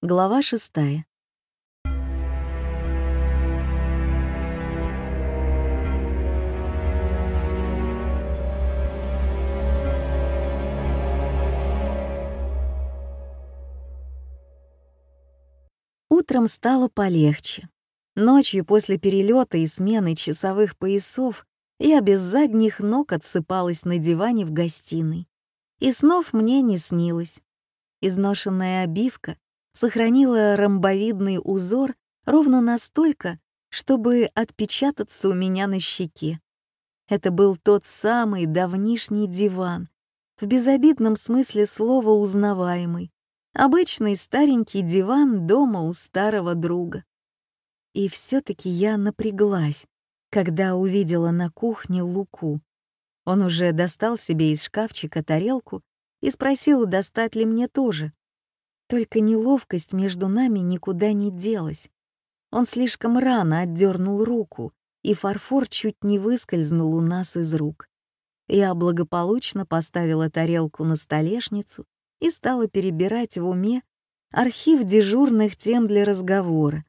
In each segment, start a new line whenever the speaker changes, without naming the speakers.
Глава шестая. Утром стало полегче. Ночью после перелета и смены часовых поясов я без задних ног отсыпалась на диване в гостиной. И снов мне не снилось. Изношенная обивка сохранила ромбовидный узор ровно настолько, чтобы отпечататься у меня на щеке. Это был тот самый давнишний диван, в безобидном смысле слова узнаваемый, обычный старенький диван дома у старого друга. И все-таки я напряглась, когда увидела на кухне Луку. Он уже достал себе из шкафчика тарелку и спросил, достать ли мне тоже. Только неловкость между нами никуда не делась. Он слишком рано отдернул руку, и фарфор чуть не выскользнул у нас из рук. Я благополучно поставила тарелку на столешницу и стала перебирать в уме архив дежурных тем для разговора,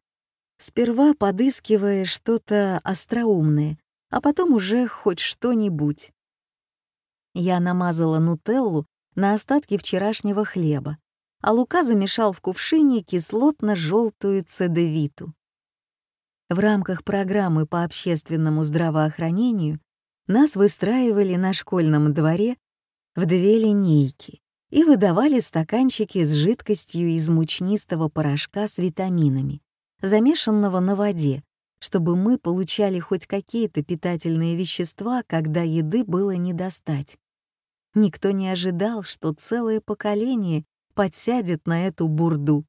сперва подыскивая что-то остроумное, а потом уже хоть что-нибудь. Я намазала нутеллу на остатки вчерашнего хлеба, а Лука замешал в кувшине кислотно-желтую цедевиту. В рамках программы по общественному здравоохранению нас выстраивали на школьном дворе в две линейки и выдавали стаканчики с жидкостью из мучнистого порошка с витаминами, замешанного на воде, чтобы мы получали хоть какие-то питательные вещества, когда еды было не достать. Никто не ожидал, что целое поколение подсядет на эту бурду.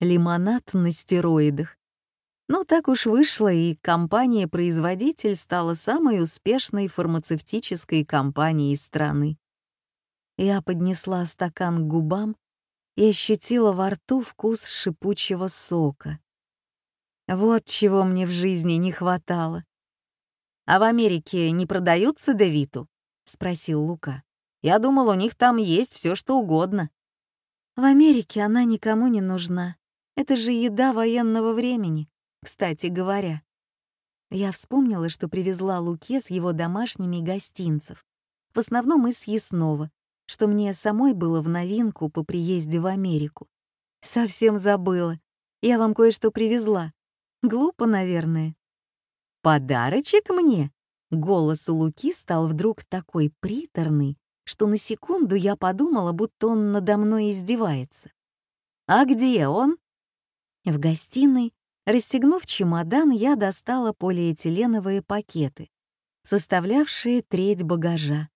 Лимонад на стероидах. Но так уж вышло, и компания-производитель стала самой успешной фармацевтической компанией страны. Я поднесла стакан к губам и ощутила во рту вкус шипучего сока. Вот чего мне в жизни не хватало. «А в Америке не продаются Девиту?» — спросил Лука. Я думал, у них там есть все, что угодно. В Америке она никому не нужна. Это же еда военного времени, кстати говоря. Я вспомнила, что привезла Луке с его домашними гостинцев, в основном из Яснова, что мне самой было в новинку по приезде в Америку. Совсем забыла. Я вам кое-что привезла. Глупо, наверное. «Подарочек мне?» Голос у Луки стал вдруг такой приторный, что на секунду я подумала, будто он надо мной издевается. «А где он?» В гостиной, расстегнув чемодан, я достала полиэтиленовые пакеты, составлявшие треть багажа.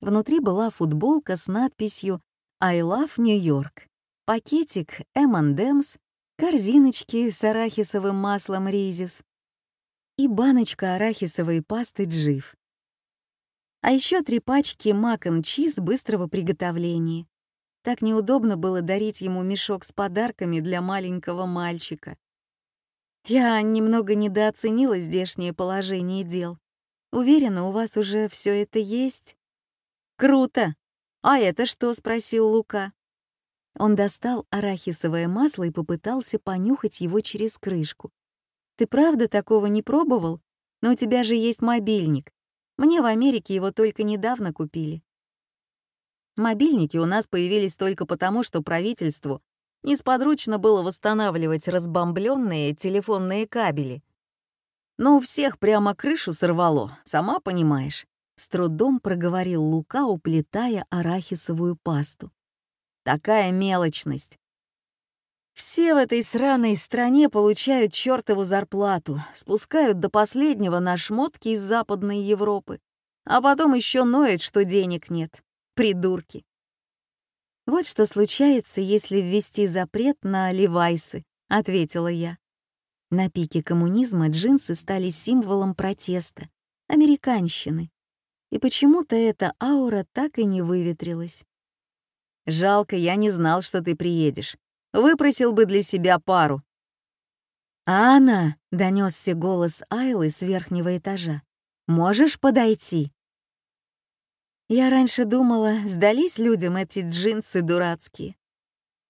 Внутри была футболка с надписью «I love New York», пакетик M&M's, корзиночки с арахисовым маслом ризис и баночка арахисовой пасты джив а еще три пачки мак чиз быстрого приготовления. Так неудобно было дарить ему мешок с подарками для маленького мальчика. Я немного недооценила здешнее положение дел. Уверена, у вас уже все это есть? Круто! А это что? спросил Лука. Он достал арахисовое масло и попытался понюхать его через крышку. Ты правда такого не пробовал? Но у тебя же есть мобильник. Мне в Америке его только недавно купили. Мобильники у нас появились только потому, что правительству несподручно было восстанавливать разбомбленные телефонные кабели. Но у всех прямо крышу сорвало, сама понимаешь. С трудом проговорил Лука, уплетая арахисовую пасту. Такая мелочность. Все в этой сраной стране получают чертову зарплату, спускают до последнего на шмотки из Западной Европы, а потом еще ноют, что денег нет. Придурки. «Вот что случается, если ввести запрет на левайсы», — ответила я. На пике коммунизма джинсы стали символом протеста, американщины. И почему-то эта аура так и не выветрилась. «Жалко, я не знал, что ты приедешь. Выпросил бы для себя пару». «Анна!» — донесся голос Айлы с верхнего этажа. «Можешь подойти?» Я раньше думала, сдались людям эти джинсы дурацкие.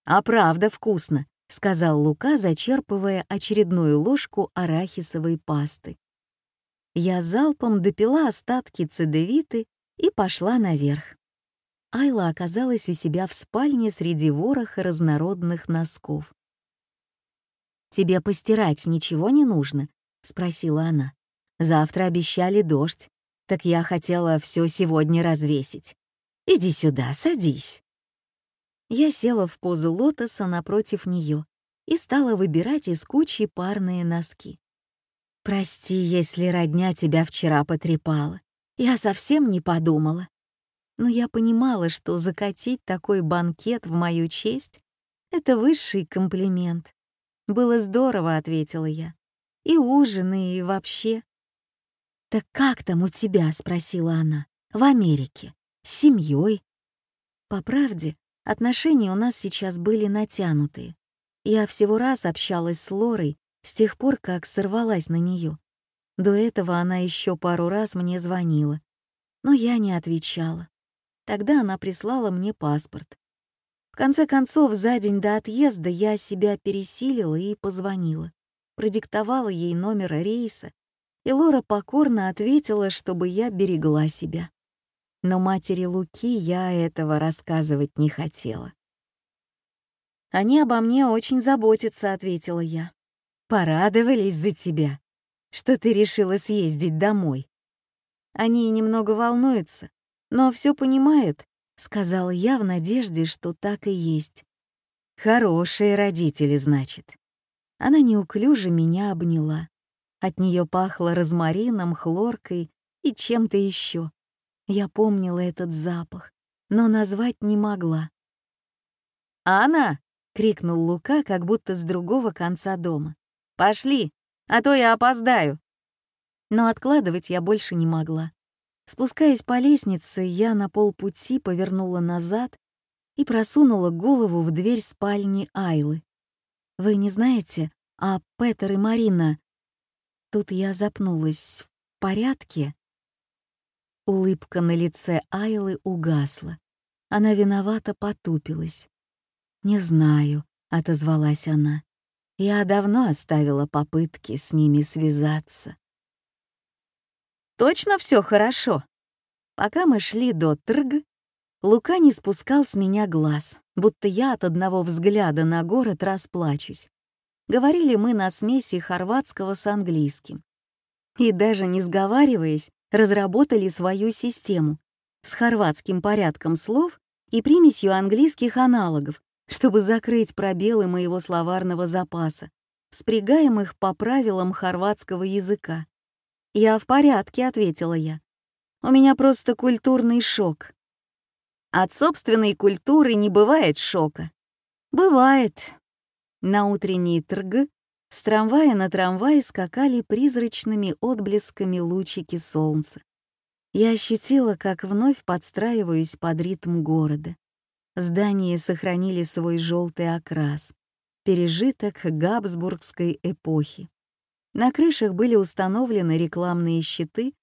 «А правда вкусно», — сказал Лука, зачерпывая очередную ложку арахисовой пасты. Я залпом допила остатки цедевиты и пошла наверх. Айла оказалась у себя в спальне среди вороха разнородных носков. «Тебе постирать ничего не нужно?» — спросила она. «Завтра обещали дождь, так я хотела все сегодня развесить. Иди сюда, садись». Я села в позу лотоса напротив нее и стала выбирать из кучи парные носки. «Прости, если родня тебя вчера потрепала. Я совсем не подумала. Но я понимала, что закатить такой банкет в мою честь — это высший комплимент. «Было здорово», — ответила я. «И ужин, и вообще». «Так как там у тебя?» — спросила она. «В Америке? С семьей?» По правде, отношения у нас сейчас были натянутые. Я всего раз общалась с Лорой с тех пор, как сорвалась на нее. До этого она еще пару раз мне звонила, но я не отвечала. Тогда она прислала мне паспорт. В конце концов, за день до отъезда я себя пересилила и позвонила. Продиктовала ей номер рейса, и Лора покорно ответила, чтобы я берегла себя. Но матери Луки я этого рассказывать не хотела. «Они обо мне очень заботятся», — ответила я порадовались за тебя, что ты решила съездить домой. Они немного волнуются, но все понимают, сказала я в надежде, что так и есть. Хорошие родители, значит. Она неуклюже меня обняла. От нее пахло розмарином, хлоркой и чем-то еще. Я помнила этот запах, но назвать не могла. «Анна!» — крикнул Лука, как будто с другого конца дома. Пошли, а то я опоздаю. Но откладывать я больше не могла. Спускаясь по лестнице, я на полпути повернула назад и просунула голову в дверь спальни Айлы. «Вы не знаете, а Петер и Марина...» Тут я запнулась. «В порядке?» Улыбка на лице Айлы угасла. Она виновато потупилась. «Не знаю», — отозвалась она. Я давно оставила попытки с ними связаться. Точно все хорошо. Пока мы шли до Трг, Лука не спускал с меня глаз, будто я от одного взгляда на город расплачусь. Говорили мы на смеси хорватского с английским. И даже не сговариваясь, разработали свою систему с хорватским порядком слов и примесью английских аналогов, чтобы закрыть пробелы моего словарного запаса, спрягаемых по правилам хорватского языка. «Я в порядке», — ответила я. «У меня просто культурный шок». От собственной культуры не бывает шока. Бывает. На утренний торг с трамвая на трамвай скакали призрачными отблесками лучики солнца. Я ощутила, как вновь подстраиваюсь под ритм города. Здания сохранили свой желтый окрас, пережиток Габсбургской эпохи. На крышах были установлены рекламные щиты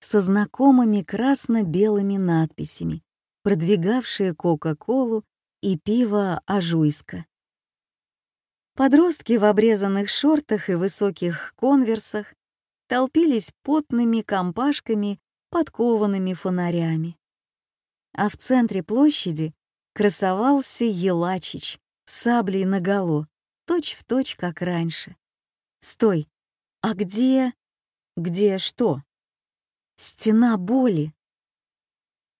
со знакомыми красно-белыми надписями, продвигавшие Кока-Колу и пиво Ажуйска. Подростки в обрезанных шортах и высоких конверсах толпились потными компашками, подкованными фонарями. А в центре площади красовался Елачич саблей наголо, точь-в-точь, как раньше. «Стой! А где...» «Где что?» «Стена боли!»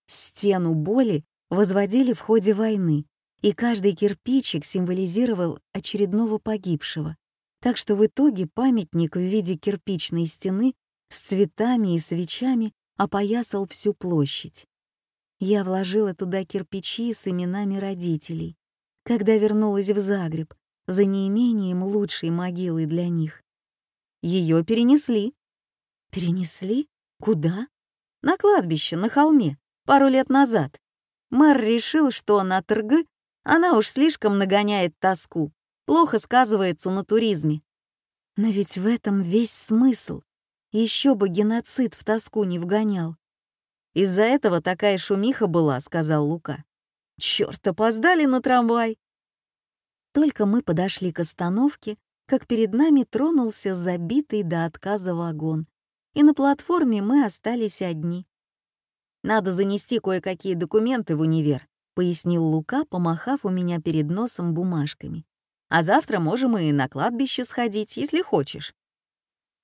Стену боли возводили в ходе войны, и каждый кирпичик символизировал очередного погибшего, так что в итоге памятник в виде кирпичной стены с цветами и свечами опоясал всю площадь. Я вложила туда кирпичи с именами родителей, когда вернулась в Загреб за неимением лучшей могилы для них. Ее перенесли. Перенесли? Куда? На кладбище, на холме, пару лет назад. Мэр решил, что на торг она уж слишком нагоняет тоску, плохо сказывается на туризме. Но ведь в этом весь смысл. Еще бы геноцид в тоску не вгонял. Из-за этого такая шумиха была, сказал Лука. Черт, опоздали на трамвай. Только мы подошли к остановке, как перед нами тронулся забитый до отказа вагон, и на платформе мы остались одни. «Надо занести кое-какие документы в универ», — пояснил Лука, помахав у меня перед носом бумажками. «А завтра можем и на кладбище сходить, если хочешь».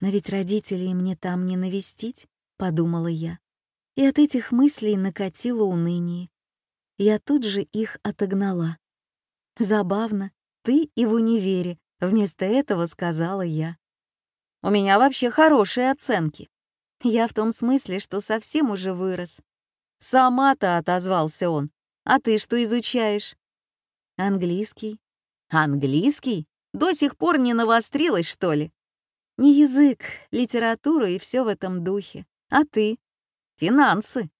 «Но ведь родителей мне там не навестить», — подумала я. И от этих мыслей накатило уныние. Я тут же их отогнала. «Забавно, ты и в универе», — вместо этого сказала я. «У меня вообще хорошие оценки. Я в том смысле, что совсем уже вырос». «Сама-то», — отозвался он. «А ты что изучаешь?» «Английский». «Английский? До сих пор не навострилась, что ли?» «Не язык, литература и все в этом духе. А ты?» «Финансы».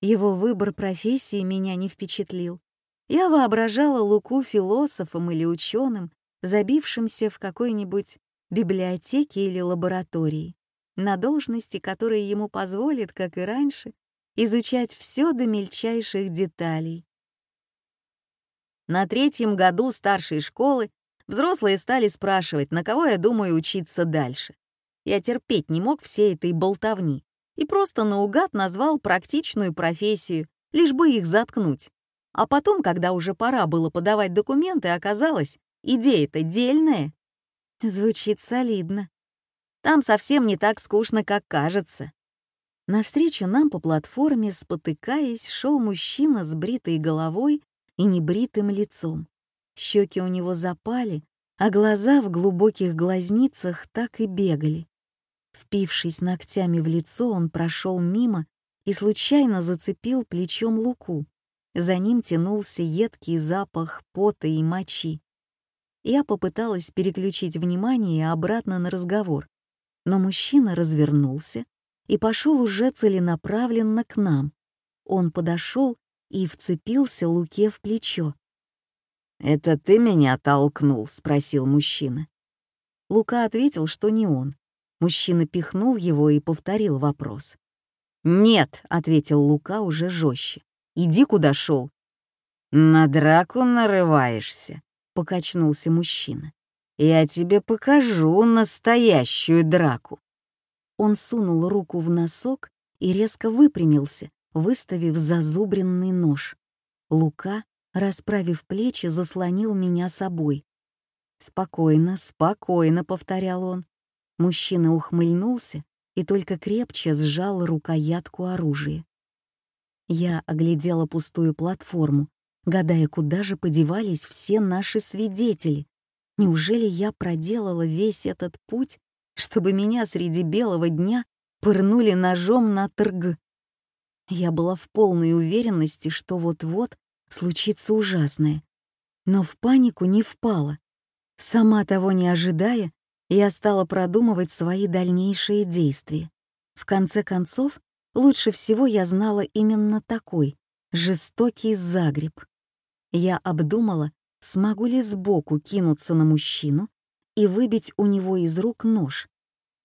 Его выбор профессии меня не впечатлил. Я воображала Луку философом или ученым, забившимся в какой-нибудь библиотеке или лаборатории, на должности, которые ему позволят, как и раньше, изучать все до мельчайших деталей. На третьем году старшей школы взрослые стали спрашивать, на кого я думаю учиться дальше. Я терпеть не мог всей этой болтовни и просто наугад назвал практичную профессию, лишь бы их заткнуть. А потом, когда уже пора было подавать документы, оказалось, идея-то дельная. Звучит солидно. Там совсем не так скучно, как кажется. Навстречу нам по платформе, спотыкаясь, шел мужчина с бритой головой и небритым лицом. Щеки у него запали, а глаза в глубоких глазницах так и бегали. Впившись ногтями в лицо, он прошел мимо и случайно зацепил плечом Луку. За ним тянулся едкий запах пота и мочи. Я попыталась переключить внимание обратно на разговор, но мужчина развернулся и пошел уже целенаправленно к нам. Он подошел и вцепился Луке в плечо. «Это ты меня толкнул?» — спросил мужчина. Лука ответил, что не он. Мужчина пихнул его и повторил вопрос. «Нет», — ответил Лука уже жестче. «Иди, куда шел». «На драку нарываешься», — покачнулся мужчина. «Я тебе покажу настоящую драку». Он сунул руку в носок и резко выпрямился, выставив зазубренный нож. Лука, расправив плечи, заслонил меня собой. «Спокойно, спокойно», — повторял он. Мужчина ухмыльнулся и только крепче сжал рукоятку оружия. Я оглядела пустую платформу, гадая, куда же подевались все наши свидетели. Неужели я проделала весь этот путь, чтобы меня среди белого дня пырнули ножом на торг? Я была в полной уверенности, что вот-вот случится ужасное. Но в панику не впала. Сама того не ожидая, я стала продумывать свои дальнейшие действия. В конце концов, лучше всего я знала именно такой, жестокий загреб. Я обдумала, смогу ли сбоку кинуться на мужчину и выбить у него из рук нож.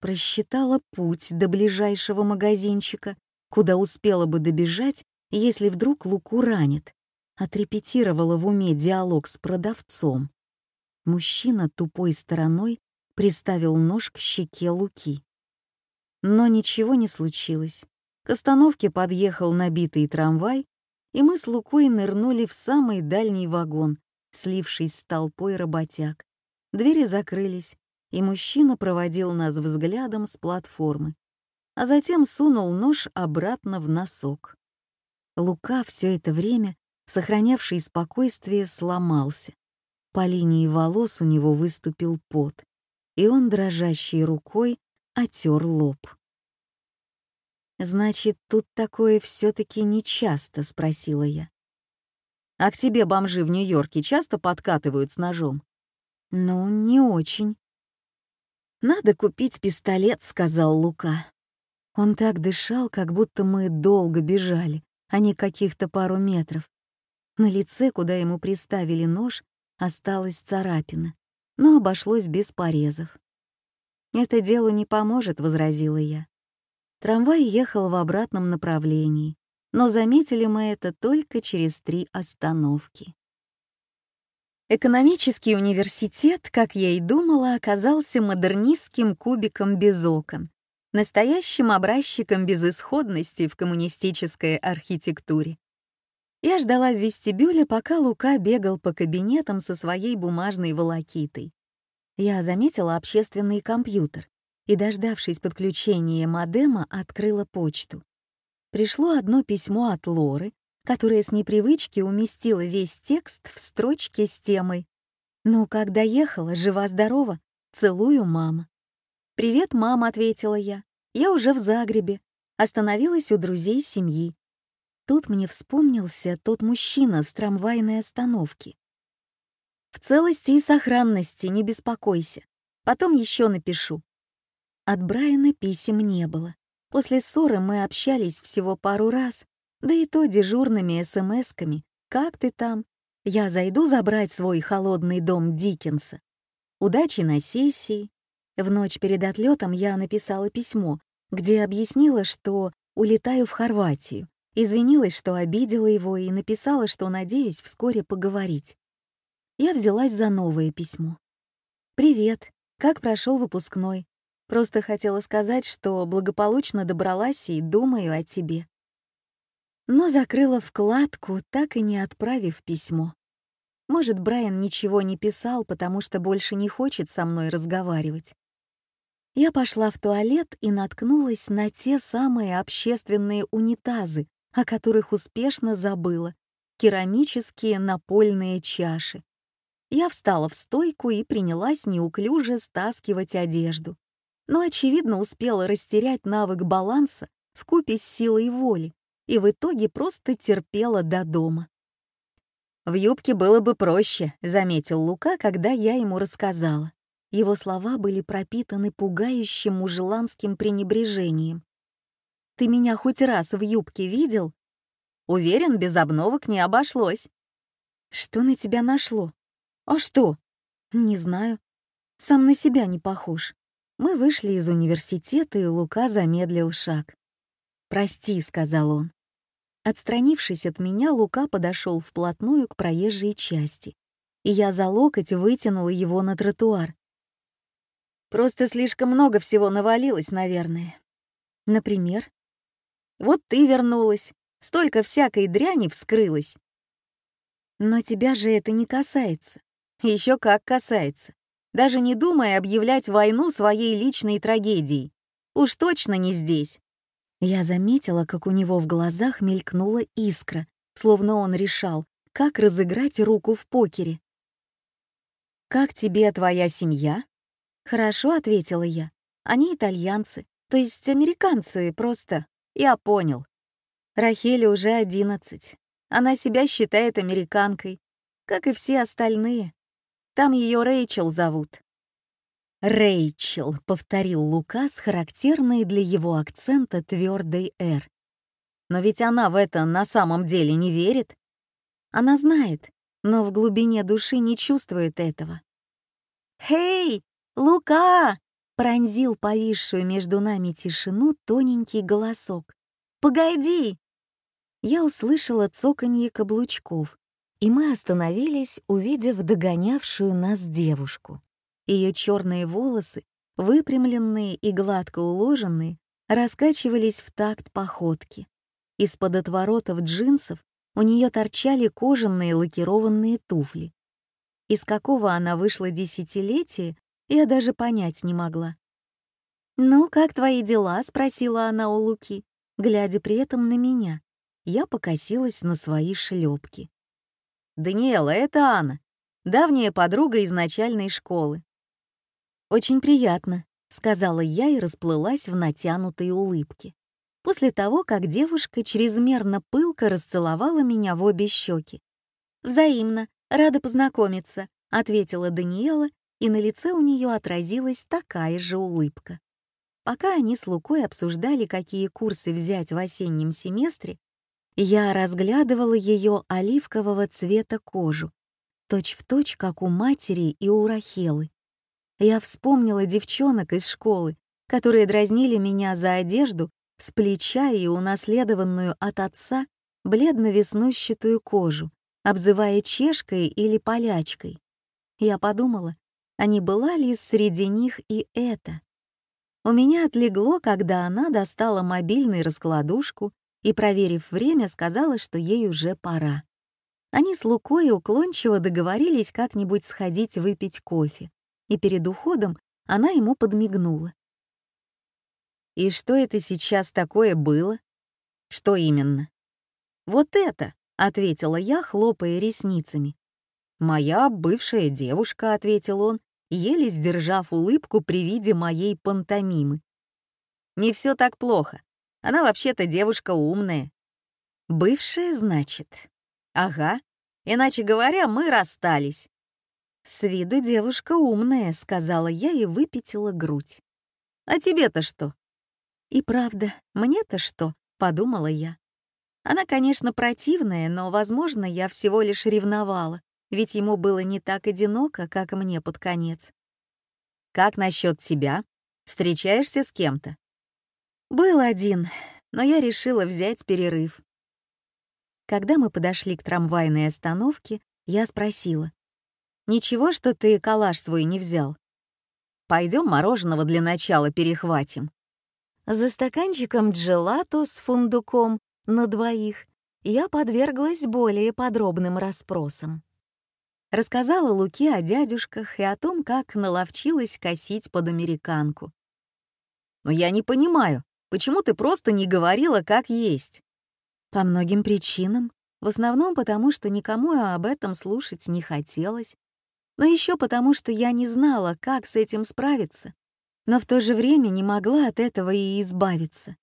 Просчитала путь до ближайшего магазинчика, куда успела бы добежать, если вдруг Луку ранит. Отрепетировала в уме диалог с продавцом. Мужчина тупой стороной приставил нож к щеке Луки. Но ничего не случилось. К остановке подъехал набитый трамвай, и мы с Лукой нырнули в самый дальний вагон, слившись с толпой работяг. Двери закрылись, и мужчина проводил нас взглядом с платформы, а затем сунул нож обратно в носок. Лука все это время, сохранявший спокойствие, сломался. По линии волос у него выступил пот и он дрожащей рукой отер лоб. «Значит, тут такое все-таки нечасто?» — спросила я. «А к тебе бомжи в Нью-Йорке часто подкатывают с ножом?» «Ну, не очень». «Надо купить пистолет», — сказал Лука. Он так дышал, как будто мы долго бежали, а не каких-то пару метров. На лице, куда ему приставили нож, осталась царапина но обошлось без порезов. «Это делу не поможет», — возразила я. Трамвай ехал в обратном направлении, но заметили мы это только через три остановки. Экономический университет, как я и думала, оказался модернистским кубиком без окон, настоящим образчиком безысходности в коммунистической архитектуре. Я ждала в вестибюле, пока Лука бегал по кабинетам со своей бумажной волокитой. Я заметила общественный компьютер и, дождавшись подключения модема, открыла почту. Пришло одно письмо от Лоры, которая с непривычки уместила весь текст в строчке с темой «Ну, как доехала, жива-здорова, целую, мама». «Привет, мама», — ответила я. «Я уже в Загребе. Остановилась у друзей семьи. Тут мне вспомнился тот мужчина с трамвайной остановки. В целости и сохранности, не беспокойся. Потом еще напишу. От Брайана писем не было. После ссоры мы общались всего пару раз, да и то дежурными смс-ками. «Как ты там? Я зайду забрать свой холодный дом Диккенса. Удачи на сессии». В ночь перед отлетом я написала письмо, где объяснила, что улетаю в Хорватию, Извинилась, что обидела его, и написала, что надеюсь вскоре поговорить. Я взялась за новое письмо. «Привет. Как прошел выпускной? Просто хотела сказать, что благополучно добралась и думаю о тебе». Но закрыла вкладку, так и не отправив письмо. Может, Брайан ничего не писал, потому что больше не хочет со мной разговаривать. Я пошла в туалет и наткнулась на те самые общественные унитазы, о которых успешно забыла, керамические напольные чаши. Я встала в стойку и принялась неуклюже стаскивать одежду, но, очевидно, успела растерять навык баланса в купе с силой воли и в итоге просто терпела до дома. «В юбке было бы проще», — заметил Лука, когда я ему рассказала. Его слова были пропитаны пугающим мужеланским пренебрежением. Ты меня хоть раз в юбке видел? Уверен, без обновок не обошлось. Что на тебя нашло? А что? Не знаю. Сам на себя не похож. Мы вышли из университета, и Лука замедлил шаг. «Прости», — сказал он. Отстранившись от меня, Лука подошел вплотную к проезжей части, и я за локоть вытянула его на тротуар. Просто слишком много всего навалилось, наверное. Например, вот ты вернулась, столько всякой дряни вскрылось. Но тебя же это не касается. Еще как касается. Даже не думая объявлять войну своей личной трагедией. Уж точно не здесь. Я заметила, как у него в глазах мелькнула искра, словно он решал, как разыграть руку в покере. «Как тебе твоя семья?» «Хорошо», — ответила я. «Они итальянцы, то есть американцы, просто я понял. Рахеле уже одиннадцать. Она себя считает американкой, как и все остальные. Там ее Рэйчел зовут. «Рэйчел», — повторил Лука с характерной для его акцента твердой «р». Но ведь она в это на самом деле не верит. Она знает, но в глубине души не чувствует этого. «Хей, Лука!» пронзил повисшую между нами тишину тоненький голосок. «Погоди!» Я услышала цоканье каблучков, и мы остановились, увидев догонявшую нас девушку. Ее черные волосы, выпрямленные и гладко уложенные, раскачивались в такт походки. Из-под отворотов джинсов у нее торчали кожаные лакированные туфли. Из какого она вышла десятилетия, я даже понять не могла. «Ну, как твои дела?» — спросила она у Луки, глядя при этом на меня. Я покосилась на свои шлепки. «Даниэла, это Анна, давняя подруга из начальной школы». «Очень приятно», — сказала я и расплылась в натянутой улыбке. После того, как девушка чрезмерно пылко расцеловала меня в обе щеки. «Взаимно, рада познакомиться», — ответила Даниэла и на лице у нее отразилась такая же улыбка. Пока они с Лукой обсуждали, какие курсы взять в осеннем семестре, я разглядывала ее оливкового цвета кожу, точь-в-точь, как у матери и у Рахелы. Я вспомнила девчонок из школы, которые дразнили меня за одежду с плеча и унаследованную от отца бледно-веснущатую кожу, обзывая чешкой или полячкой. Я подумала, а не была ли среди них и это? У меня отлегло, когда она достала мобильный раскладушку и, проверив время, сказала, что ей уже пора. Они с Лукой уклончиво договорились как-нибудь сходить выпить кофе, и перед уходом она ему подмигнула. «И что это сейчас такое было?» «Что именно?» «Вот это», — ответила я, хлопая ресницами. «Моя бывшая девушка», — ответил он, еле сдержав улыбку при виде моей пантомимы. «Не все так плохо. Она вообще-то девушка умная». «Бывшая, значит?» «Ага. Иначе говоря, мы расстались». «С виду девушка умная», — сказала я и выпятила грудь. «А тебе-то что?» «И правда, мне-то что?» — подумала я. Она, конечно, противная, но, возможно, я всего лишь ревновала, ведь ему было не так одиноко, как мне под конец. «Как насчет тебя? Встречаешься с кем-то?» «Был один, но я решила взять перерыв. Когда мы подошли к трамвайной остановке, я спросила. «Ничего, что ты калаш свой не взял? Пойдем мороженого для начала перехватим». За стаканчиком джелато с фундуком на двоих я подверглась более подробным расспросам. Рассказала Луке о дядюшках и о том, как наловчилась косить под американку. «Но я не понимаю, почему ты просто не говорила, как есть?» По многим причинам. В основном потому, что никому об этом слушать не хотелось. Но еще потому, что я не знала, как с этим справиться. Но в то же время не могла от этого и избавиться.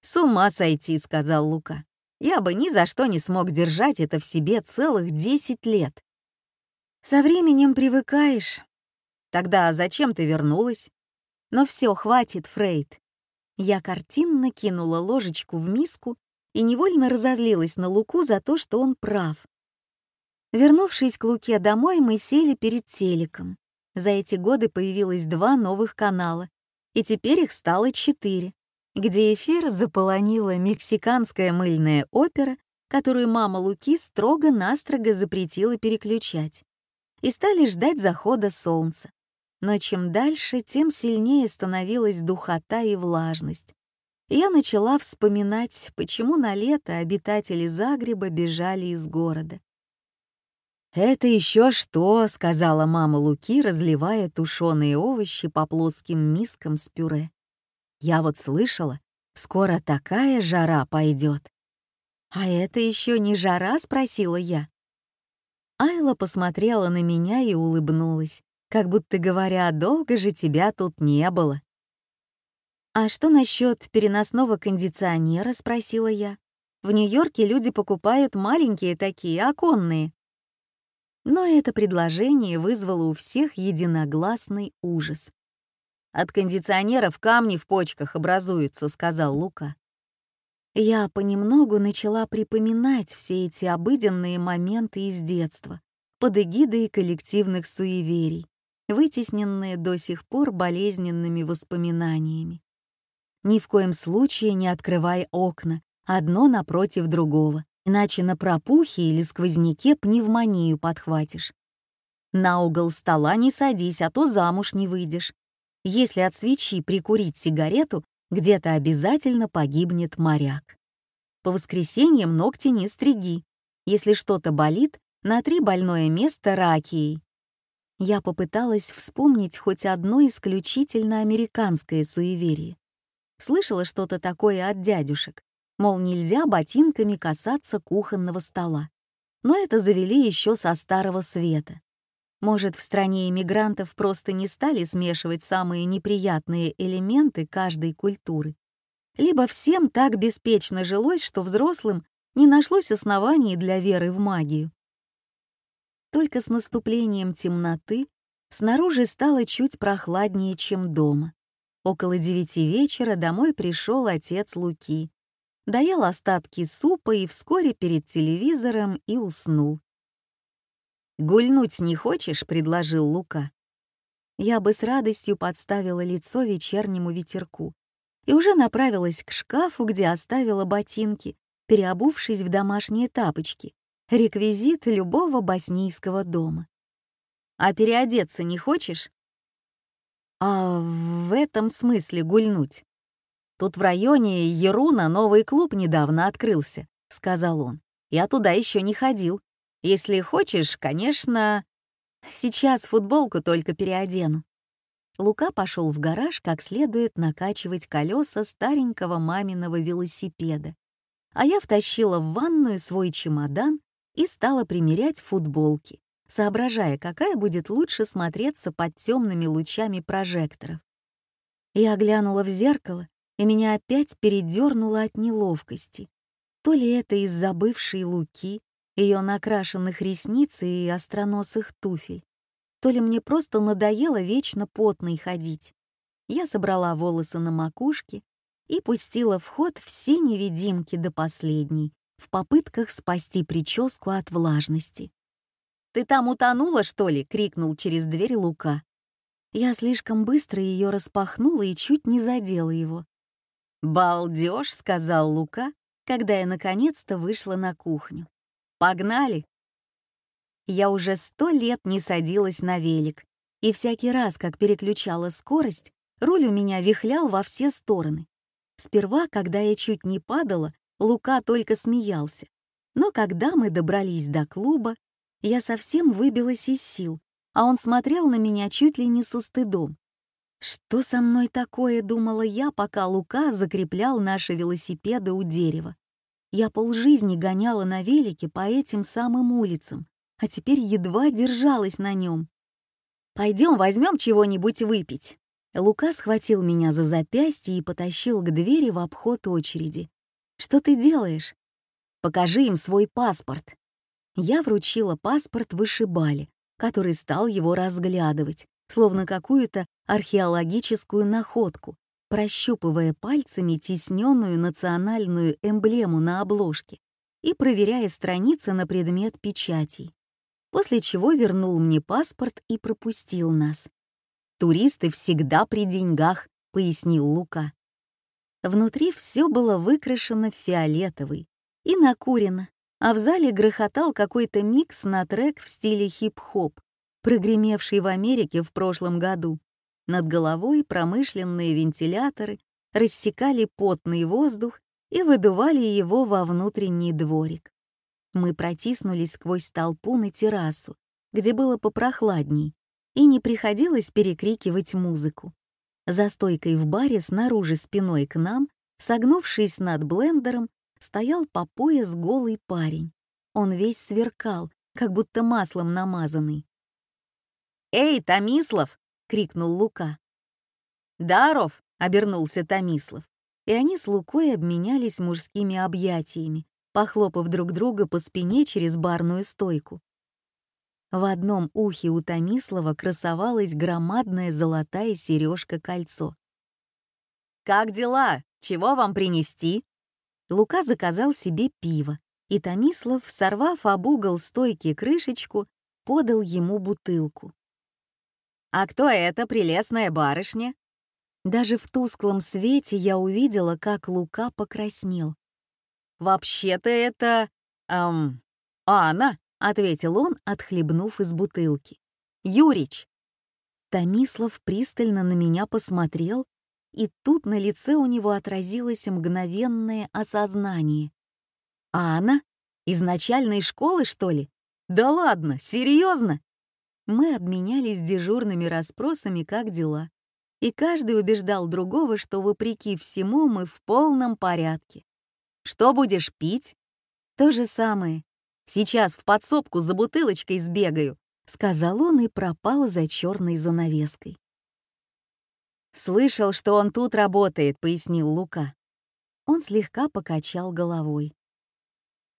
«С ума сойти», — сказал Лука. «Я бы ни за что не смог держать это в себе целых десять лет». «Со временем привыкаешь. Тогда зачем ты вернулась?» «Но все, хватит, Фрейд». Я картинно кинула ложечку в миску и невольно разозлилась на Луку за то, что он прав. Вернувшись к Луке домой, мы сели перед телеком. За эти годы появилось два новых канала, и теперь их стало четыре, где эфир заполонила мексиканская мыльная опера, которую мама Луки строго-настрого запретила переключать, и стали ждать захода солнца. Но чем дальше, тем сильнее становилась духота и влажность я начала вспоминать, почему на лето обитатели Загреба бежали из города. «Это еще что?» — сказала мама Луки, разливая тушеные овощи по плоским мискам с пюре. «Я вот слышала, скоро такая жара пойдет». «А это еще не жара?» — спросила я. Айла посмотрела на меня и улыбнулась, как будто говоря, долго же тебя тут не было. «А что насчет переносного кондиционера?» — спросила я. «В Нью-Йорке люди покупают маленькие такие, оконные». Но это предложение вызвало у всех единогласный ужас. «От кондиционеров камни в почках образуются», — сказал Лука. Я понемногу начала припоминать все эти обыденные моменты из детства, под эгидой коллективных суеверий, вытесненные до сих пор болезненными воспоминаниями. Ни в коем случае не открывай окна, одно напротив другого, иначе на пропухе или сквозняке пневмонию подхватишь. На угол стола не садись, а то замуж не выйдешь. Если от свечи прикурить сигарету, где-то обязательно погибнет моряк. По воскресеньям ногти не стриги. Если что-то болит, натри больное место ракией. Я попыталась вспомнить хоть одно исключительно американское суеверие. Слышала что-то такое от дядюшек, мол, нельзя ботинками касаться кухонного стола. Но это завели еще со Старого Света. Может, в стране иммигрантов просто не стали смешивать самые неприятные элементы каждой культуры. Либо всем так беспечно жилось, что взрослым не нашлось оснований для веры в магию. Только с наступлением темноты снаружи стало чуть прохладнее, чем дома. Около девяти вечера домой пришел отец Луки. Доел остатки супа и вскоре перед телевизором и уснул. «Гульнуть не хочешь?» — предложил Лука. Я бы с радостью подставила лицо вечернему ветерку и уже направилась к шкафу, где оставила ботинки, переобувшись в домашние тапочки, — реквизит любого боснийского дома. «А переодеться не хочешь?» «А в этом смысле гульнуть?» «Тут в районе Еруна новый клуб недавно открылся», — сказал он. «Я туда еще не ходил. Если хочешь, конечно...» «Сейчас футболку только переодену». Лука пошел в гараж как следует накачивать колеса старенького маминого велосипеда, а я втащила в ванную свой чемодан и стала примерять футболки, соображая, какая будет лучше смотреться под темными лучами прожекторов. Я глянула в зеркало, и меня опять передернуло от неловкости. То ли это из-за бывшей Луки, ее накрашенных ресниц и остроносых туфель, то ли мне просто надоело вечно потной ходить. Я собрала волосы на макушке и пустила в ход все невидимки до последней, в попытках спасти прическу от влажности. «Ты там утонула, что ли?» — крикнул через дверь Лука. Я слишком быстро ее распахнула и чуть не задела его. «Балдеж», — сказал Лука, когда я наконец-то вышла на кухню. «Погнали!» Я уже сто лет не садилась на велик, и всякий раз, как переключала скорость, руль у меня вихлял во все стороны. Сперва, когда я чуть не падала, Лука только смеялся. Но когда мы добрались до клуба, я совсем выбилась из сил, а он смотрел на меня чуть ли не со стыдом. Что со мной такое, думала я, пока Лука закреплял наши велосипеды у дерева. Я полжизни гоняла на велике по этим самым улицам, а теперь едва держалась на нем. «Пойдем возьмем чего-нибудь выпить». Лука схватил меня за запястье и потащил к двери в обход очереди. «Что ты делаешь?» «Покажи им свой паспорт». Я вручила паспорт вышибали, который стал его разглядывать, словно какую-то археологическую находку, прощупывая пальцами тисненную национальную эмблему на обложке и проверяя страницы на предмет печатей после чего вернул мне паспорт и пропустил нас. «Туристы всегда при деньгах», — пояснил Лука. Внутри все было выкрашено в фиолетовый и накурено, а в зале грохотал какой-то микс на трек в стиле хип-хоп, прогремевший в Америке в прошлом году. Над головой промышленные вентиляторы рассекали потный воздух и выдували его во внутренний дворик. Мы протиснулись сквозь толпу на террасу, где было попрохладней, и не приходилось перекрикивать музыку. За стойкой в баре снаружи спиной к нам, согнувшись над блендером, стоял по пояс голый парень. Он весь сверкал, как будто маслом намазанный. «Эй, Томислав!» — крикнул Лука. «Даров!» — обернулся Томислав, и они с Лукой обменялись мужскими объятиями, похлопав друг друга по спине через барную стойку. В одном ухе у Томислава красовалась громадная золотая сережка-кольцо. «Как дела? Чего вам принести?» Лука заказал себе пиво, и Томислав, сорвав об угол стойки крышечку, подал ему бутылку. «А кто эта прелестная барышня?» Даже в тусклом свете я увидела, как Лука покраснел. «Вообще-то это... эм... Анна», — ответил он, отхлебнув из бутылки. «Юрич». Томислав пристально на меня посмотрел, и тут на лице у него отразилось мгновенное осознание. «А она? Из начальной школы, что ли? Да ладно, серьезно?» Мы обменялись дежурными расспросами, как дела, и каждый убеждал другого, что, вопреки всему, мы в полном порядке. Что будешь пить?» «То же самое. Сейчас в подсобку за бутылочкой сбегаю», — сказал он и пропал за черной занавеской. «Слышал, что он тут работает», — пояснил Лука. Он слегка покачал головой.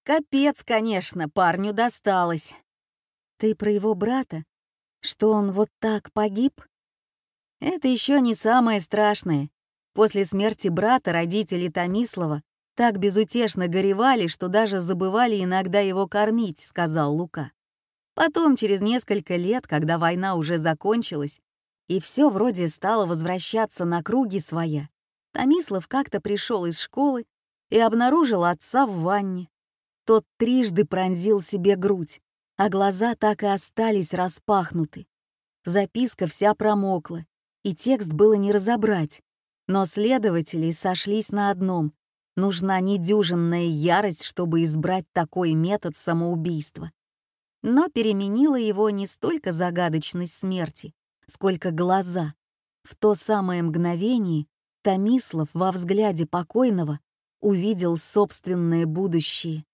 «Капец, конечно, парню досталось». «Ты про его брата? Что он вот так погиб?» «Это еще не самое страшное. После смерти брата родители Томислава так безутешно горевали, что даже забывали иногда его кормить», — сказал Лука. Потом, через несколько лет, когда война уже закончилась, и все вроде стало возвращаться на круги своя, Томислав как-то пришел из школы и обнаружил отца в ванне. тот трижды пронзил себе грудь, а глаза так и остались распахнуты. Записка вся промокла, и текст было не разобрать, но следователи сошлись на одном — нужна недюжинная ярость, чтобы избрать такой метод самоубийства. Но переменила его не столько загадочность смерти, сколько глаза. В то самое мгновение Томислав во взгляде покойного увидел собственное будущее.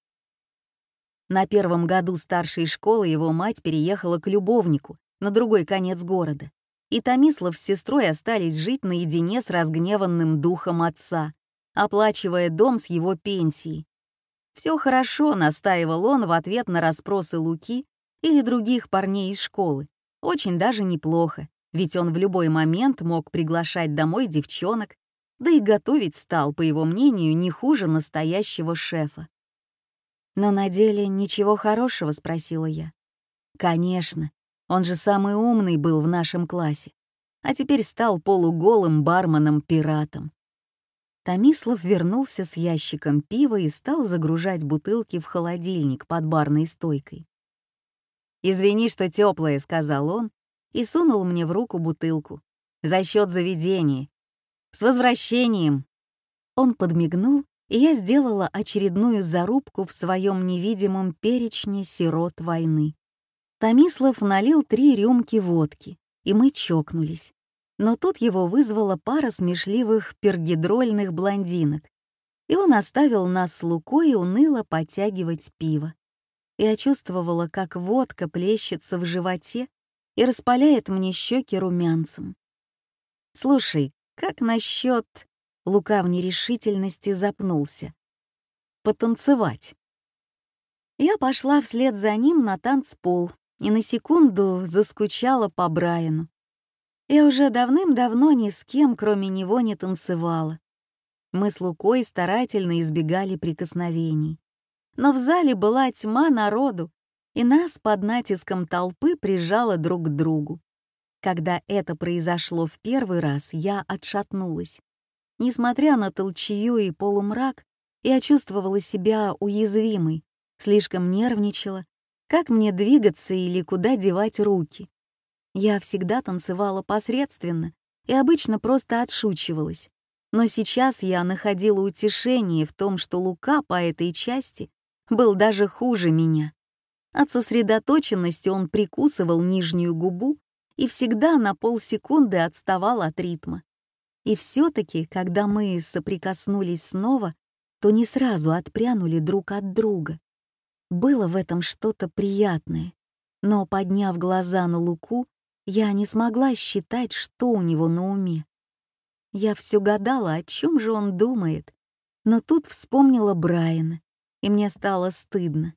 На первом году старшей школы его мать переехала к любовнику на другой конец города, и Томислав с сестрой остались жить наедине с разгневанным духом отца, оплачивая дом с его пенсией. «Все хорошо», — настаивал он в ответ на расспросы Луки или других парней из школы. «Очень даже неплохо, ведь он в любой момент мог приглашать домой девчонок, да и готовить стал, по его мнению, не хуже настоящего шефа. «Но на деле ничего хорошего?» — спросила я. «Конечно, он же самый умный был в нашем классе, а теперь стал полуголым барменом-пиратом». Томислав вернулся с ящиком пива и стал загружать бутылки в холодильник под барной стойкой. «Извини, что теплое, сказал он и сунул мне в руку бутылку. «За счет заведения. С возвращением!» Он подмигнул, и я сделала очередную зарубку в своем невидимом перечне сирот войны. Томислав налил три рюмки водки, и мы чокнулись. Но тут его вызвала пара смешливых пергидрольных блондинок, и он оставил нас с Лукой уныло потягивать пиво. Я чувствовала, как водка плещется в животе и распаляет мне щеки румянцем. «Слушай, как насчет... Лука в нерешительности запнулся. Потанцевать. Я пошла вслед за ним на танцпол и на секунду заскучала по Брайану. Я уже давным-давно ни с кем, кроме него, не танцевала. Мы с Лукой старательно избегали прикосновений. Но в зале была тьма народу, и нас под натиском толпы прижало друг к другу. Когда это произошло в первый раз, я отшатнулась. Несмотря на толчью и полумрак, я чувствовала себя уязвимой, слишком нервничала, как мне двигаться или куда девать руки. Я всегда танцевала посредственно и обычно просто отшучивалась. Но сейчас я находила утешение в том, что Лука по этой части был даже хуже меня. От сосредоточенности он прикусывал нижнюю губу и всегда на полсекунды отставал от ритма. И все-таки, когда мы соприкоснулись снова, то не сразу отпрянули друг от друга. Было в этом что-то приятное, но, подняв глаза на Луку, я не смогла считать, что у него на уме. Я все гадала, о чем же он думает, но тут вспомнила Брайана, и мне стало стыдно.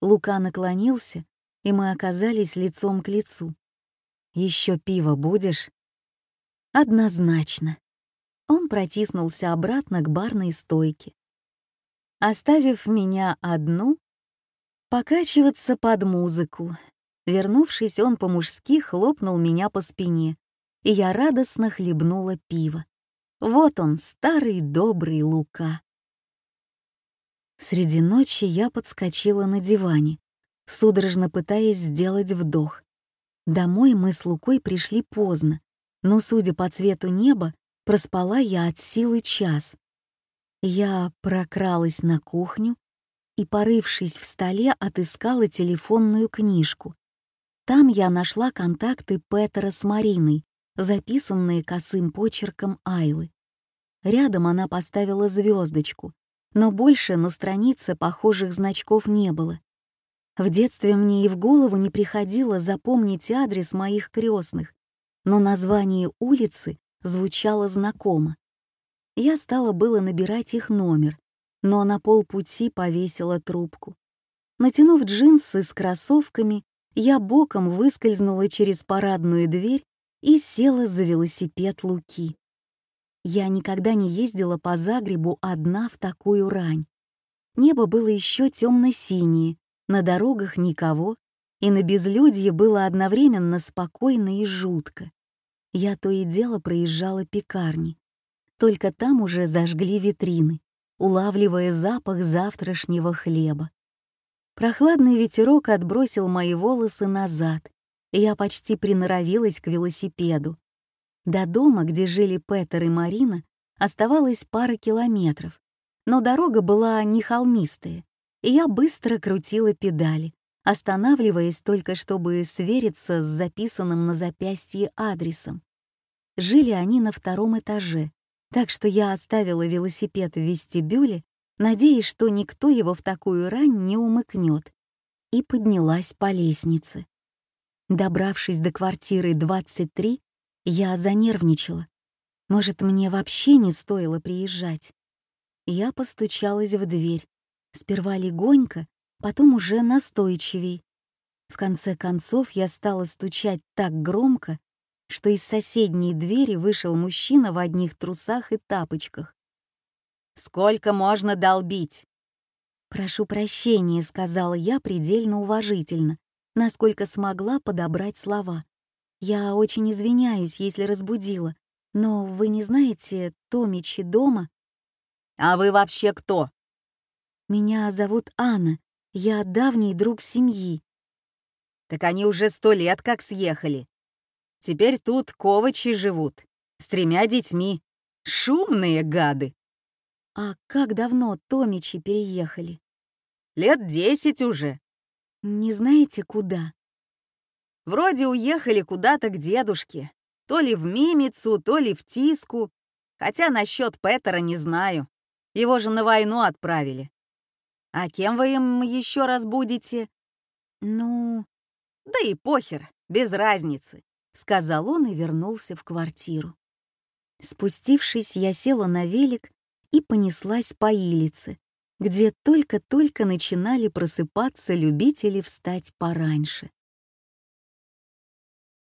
Лука наклонился, и мы оказались лицом к лицу. Еще пиво будешь?» «Однозначно». Он протиснулся обратно к барной стойке. Оставив меня одну, покачиваться под музыку. Вернувшись, он по-мужски хлопнул меня по спине, и я радостно хлебнула пиво. Вот он, старый добрый Лука. Среди ночи я подскочила на диване, судорожно пытаясь сделать вдох. Домой мы с Лукой пришли поздно, но, судя по цвету неба, проспала я от силы час. Я прокралась на кухню и, порывшись в столе, отыскала телефонную книжку. Там я нашла контакты Петера с Мариной, записанные косым почерком Айлы. Рядом она поставила звездочку, но больше на странице похожих значков не было. В детстве мне и в голову не приходило запомнить адрес моих крестных, но название улицы звучало знакомо. Я стала было набирать их номер, но на полпути повесила трубку. Натянув джинсы с кроссовками, я боком выскользнула через парадную дверь и села за велосипед Луки. Я никогда не ездила по Загребу одна в такую рань. Небо было еще темно-синее, на дорогах никого, и на безлюдье было одновременно спокойно и жутко. Я то и дело проезжала пекарни. Только там уже зажгли витрины, улавливая запах завтрашнего хлеба. Прохладный ветерок отбросил мои волосы назад, и я почти приноровилась к велосипеду. До дома, где жили Петер и Марина, оставалось пара километров, но дорога была не холмистая, и я быстро крутила педали, останавливаясь только чтобы свериться с записанным на запястье адресом. Жили они на втором этаже, так что я оставила велосипед в вестибюле, надеясь, что никто его в такую рань не умыкнет, и поднялась по лестнице. Добравшись до квартиры 23, я занервничала. Может, мне вообще не стоило приезжать? Я постучалась в дверь, Сперва легонько, потом уже настойчивей. В конце концов я стала стучать так громко, что из соседней двери вышел мужчина в одних трусах и тапочках. «Сколько можно долбить?» «Прошу прощения», — сказала я предельно уважительно, насколько смогла подобрать слова. «Я очень извиняюсь, если разбудила, но вы не знаете Томичи дома?» «А вы вообще кто?» Меня зовут Анна, я давний друг семьи. Так они уже сто лет как съехали. Теперь тут ковачи живут, с тремя детьми. Шумные гады. А как давно Томичи переехали? Лет десять уже. Не знаете, куда? Вроде уехали куда-то к дедушке. То ли в Мимицу, то ли в Тиску. Хотя насчет Петера не знаю. Его же на войну отправили. А кем вы им еще раз будете? Ну, да и похер, без разницы, сказал он и вернулся в квартиру. Спустившись, я села на велик и понеслась по Илице, где только-только начинали просыпаться любители встать пораньше.